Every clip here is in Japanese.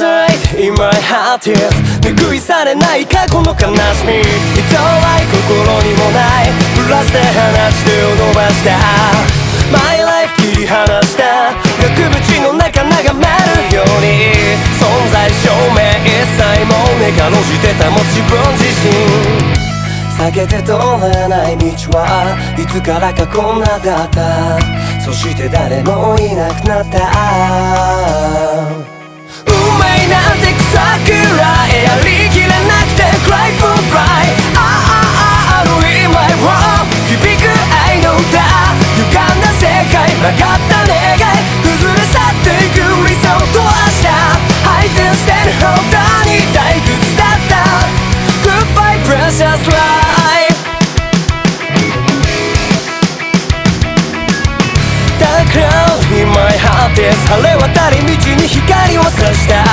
in my heart is 拭いされない過去の悲しみ人はい心にもないブラスで放ち手を伸ばした My life 切り離した額縁の中眺めるように存在証明一切もねかろじて保つ自分自身避けて通れない道はいつからかこんなだったそして誰もいなくなった曲がった願い崩れ去っていく理想と明日ハイテンステンホーダーに退屈だった Goodbye precious life. だから in my heart is 晴れ渡り道に光を差した。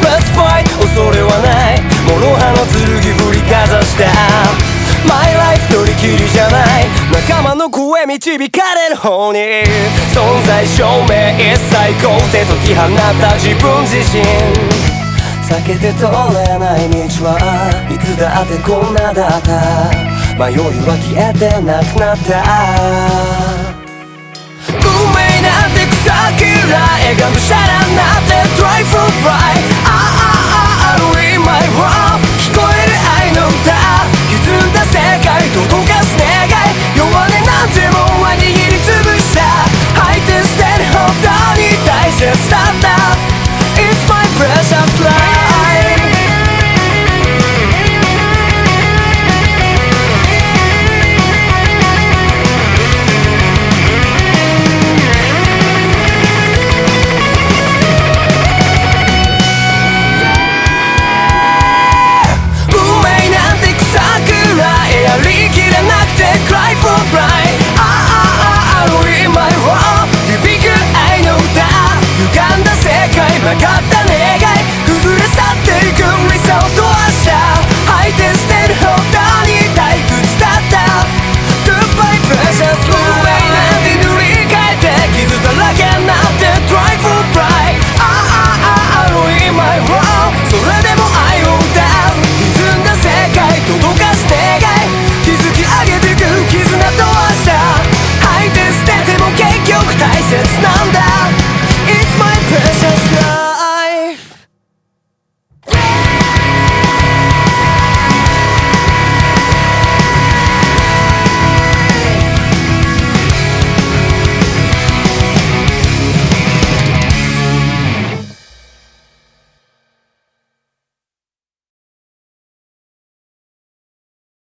Let's fight 恐れはない。諸刃の剣振りかざした。My life 取り切りじゃない。仲間の声導かれる方に。存在証明一切肯定解き放った自分自身。避けて通れない道はいつだってこんなだった。迷いは消えてなくなった。なんて草嫌いがむしゃらな I got